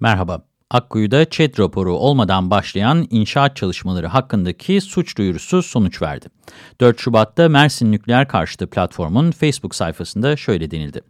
Merhaba. Akkuyu'da ÇED raporu olmadan başlayan inşaat çalışmaları hakkındaki suç duyurusu sonuç verdi. 4 Şubat'ta Mersin Nükleer Karşıtı platformun Facebook sayfasında şöyle denildi.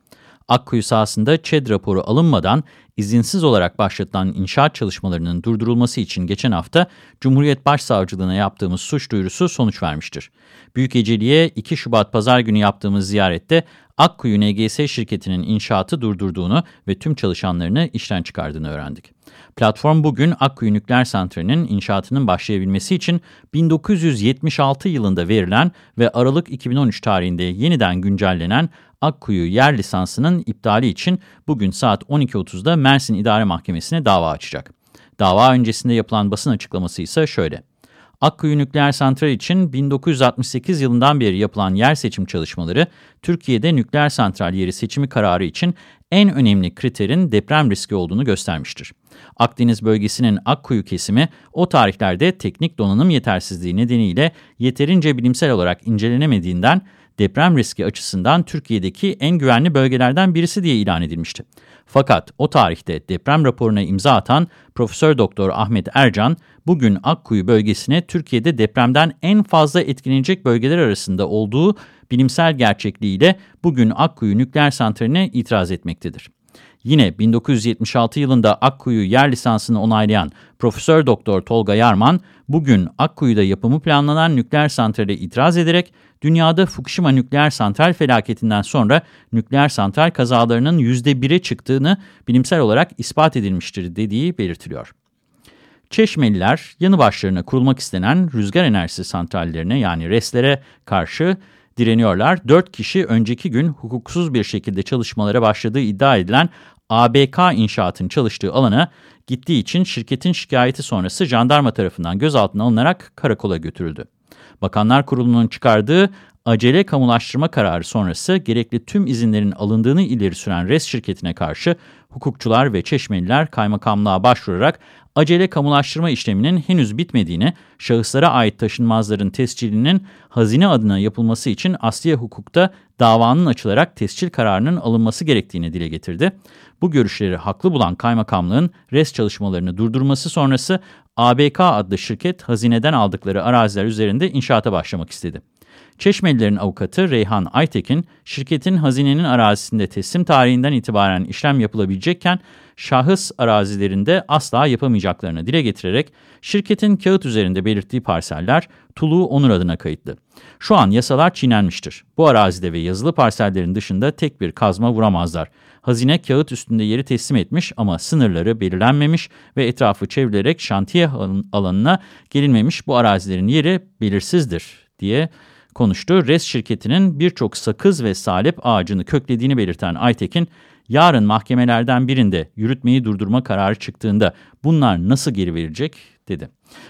Akkuyu sahasında ÇED raporu alınmadan izinsiz olarak başlatılan inşaat çalışmalarının durdurulması için geçen hafta Cumhuriyet Başsavcılığına yaptığımız suç duyurusu sonuç vermiştir. Büyükeceli'ye 2 Şubat Pazar günü yaptığımız ziyarette Akkuyu NGS şirketinin inşaatı durdurduğunu ve tüm çalışanlarını işten çıkardığını öğrendik. Platform bugün Akkuyu Nükleer Santrali'nin inşaatının başlayabilmesi için 1976 yılında verilen ve Aralık 2013 tarihinde yeniden güncellenen Akkuyu yer lisansının iptali için bugün saat 12.30'da Mersin İdare Mahkemesi'ne dava açacak. Dava öncesinde yapılan basın açıklaması ise şöyle. Akkuyu Nükleer Santral için 1968 yılından beri yapılan yer seçim çalışmaları, Türkiye'de nükleer santral yeri seçimi kararı için en önemli kriterin deprem riski olduğunu göstermiştir. Akdeniz bölgesinin Akkuyu kesimi o tarihlerde teknik donanım yetersizliği nedeniyle yeterince bilimsel olarak incelenemediğinden deprem riski açısından Türkiye'deki en güvenli bölgelerden birisi diye ilan edilmişti. Fakat o tarihte deprem raporuna imza atan Profesör Doktor Ahmet Ercan, bugün Akkuyu bölgesine Türkiye'de depremden en fazla etkilenecek bölgeler arasında olduğu bilimsel gerçekliğiyle bugün Akkuyu nükleer santraline itiraz etmektedir. Yine 1976 yılında Akkuyu yer lisansını onaylayan Profesör Doktor Tolga Yarman, bugün Akkuyu'da yapımı planlanan nükleer santrale itiraz ederek dünyada Fukushima nükleer santral felaketinden sonra nükleer santral kazalarının %1'e çıktığını bilimsel olarak ispat edilmiştir dediği belirtiliyor. Çeşmeliler yanı başlarına kurulmak istenen rüzgar enerjisi santrallerine yani RES'lere karşı direniyorlar. 4 kişi önceki gün hukuksuz bir şekilde çalışmalara başladığı iddia edilen ABK inşaatın çalıştığı alana gittiği için şirketin şikayeti sonrası jandarma tarafından gözaltına alınarak karakola götürüldü. Bakanlar Kurulu'nun çıkardığı acele kamulaştırma kararı sonrası gerekli tüm izinlerin alındığını ileri süren RES şirketine karşı hukukçular ve çeşmeliler kaymakamlığa başvurarak acele kamulaştırma işleminin henüz bitmediğini, şahıslara ait taşınmazların tescilinin hazine adına yapılması için asliye hukukta davanın açılarak tescil kararının alınması gerektiğini dile getirdi. Bu görüşleri haklı bulan kaymakamlığın res çalışmalarını durdurması sonrası ABK adlı şirket hazineden aldıkları araziler üzerinde inşaata başlamak istedi. Çeşmelilerin avukatı Reyhan Aytekin, şirketin hazinenin arazisinde teslim tarihinden itibaren işlem yapılabilecekken şahıs arazilerinde asla yapamayacaklarını dile getirerek şirketin kağıt üzerinde belirttiği parseller Tulu Onur adına kayıtlı. Şu an yasalar çiğnenmiştir. Bu arazide ve yazılı parsellerin dışında tek bir kazma vuramazlar. Hazine kağıt üstünde yeri teslim etmiş ama sınırları belirlenmemiş ve etrafı çevrilerek şantiye alanına gelinmemiş bu arazilerin yeri belirsizdir diye konuştu. RES şirketinin birçok sakız ve salep ağacını köklediğini belirten Aytekin, yarın mahkemelerden birinde yürütmeyi durdurma kararı çıktığında bunlar nasıl geri verilecek dedi.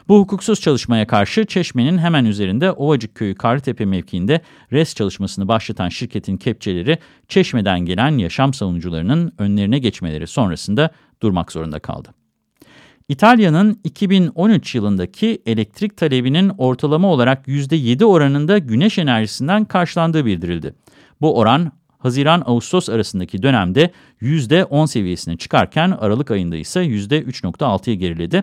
Bu hukuksuz çalışmaya karşı Çeşme'nin hemen üzerinde Ovacık Köyü Karlıtepe mevkiinde res çalışmasını başlatan şirketin kepçeleri Çeşme'den gelen yaşam savunucularının önlerine geçmeleri sonrasında durmak zorunda kaldı. İtalya'nın 2013 yılındaki elektrik talebinin ortalama olarak %7 oranında güneş enerjisinden karşılandığı bildirildi. Bu oran Haziran-Ağustos arasındaki dönemde %10 seviyesine çıkarken Aralık ayında ise %3.6'ya geriledi.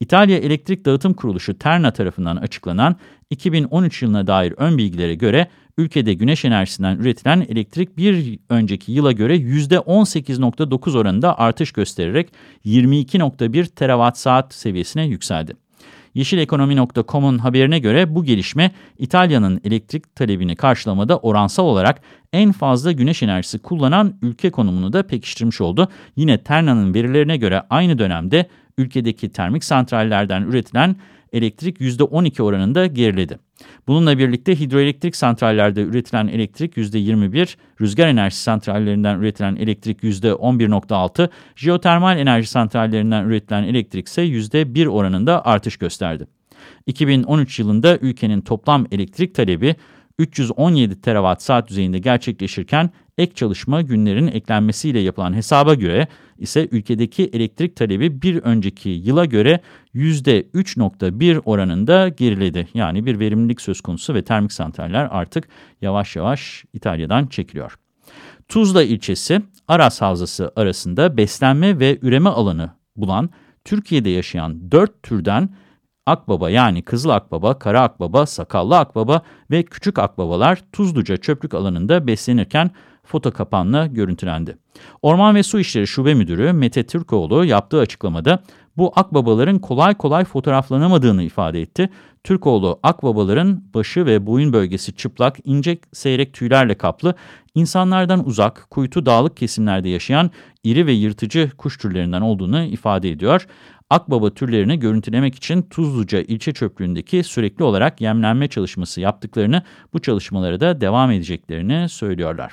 İtalya Elektrik Dağıtım Kuruluşu Terna tarafından açıklanan 2013 yılına dair ön bilgilere göre ülkede güneş enerjisinden üretilen elektrik bir önceki yıla göre %18.9 oranında artış göstererek 22.1 terawatt saat seviyesine yükseldi. Yeşilekonomi.com'un haberine göre bu gelişme İtalya'nın elektrik talebini karşılamada oransal olarak en fazla güneş enerjisi kullanan ülke konumunu da pekiştirmiş oldu. Yine Terna'nın verilerine göre aynı dönemde ülkedeki termik santrallerden üretilen elektrik %12 oranında geriledi. Bununla birlikte hidroelektrik santrallerde üretilen elektrik %21, rüzgar enerji santrallerinden üretilen elektrik %11.6, jeotermal enerji santrallerinden üretilen elektrik ise %1 oranında artış gösterdi. 2013 yılında ülkenin toplam elektrik talebi 317 terawatt saat düzeyinde gerçekleşirken ek çalışma günlerin eklenmesiyle yapılan hesaba göre ise ülkedeki elektrik talebi bir önceki yıla göre %3.1 oranında geriledi. Yani bir verimlilik söz konusu ve termik santraller artık yavaş yavaş İtalya'dan çekiliyor. Tuzla ilçesi Aras Havzası arasında beslenme ve üreme alanı bulan, Türkiye'de yaşayan 4 türden akbaba yani kızıl akbaba, kara akbaba, sakallı akbaba ve küçük akbabalar Tuzluca çöplük alanında beslenirken foto kapanla görüntülendi. Orman ve Su İşleri Şube Müdürü Mete Türkoğlu yaptığı açıklamada bu akbabaların kolay kolay fotoğraflanamadığını ifade etti. Türkoğlu akbabaların başı ve boyun bölgesi çıplak, ince seyrek tüylerle kaplı, insanlardan uzak, kuytu dağlık kesimlerde yaşayan iri ve yırtıcı kuş türlerinden olduğunu ifade ediyor. Akbaba türlerini görüntülemek için Tuzluca ilçe çöplüğündeki sürekli olarak yemlenme çalışması yaptıklarını, bu çalışmalara da devam edeceklerini söylüyorlar.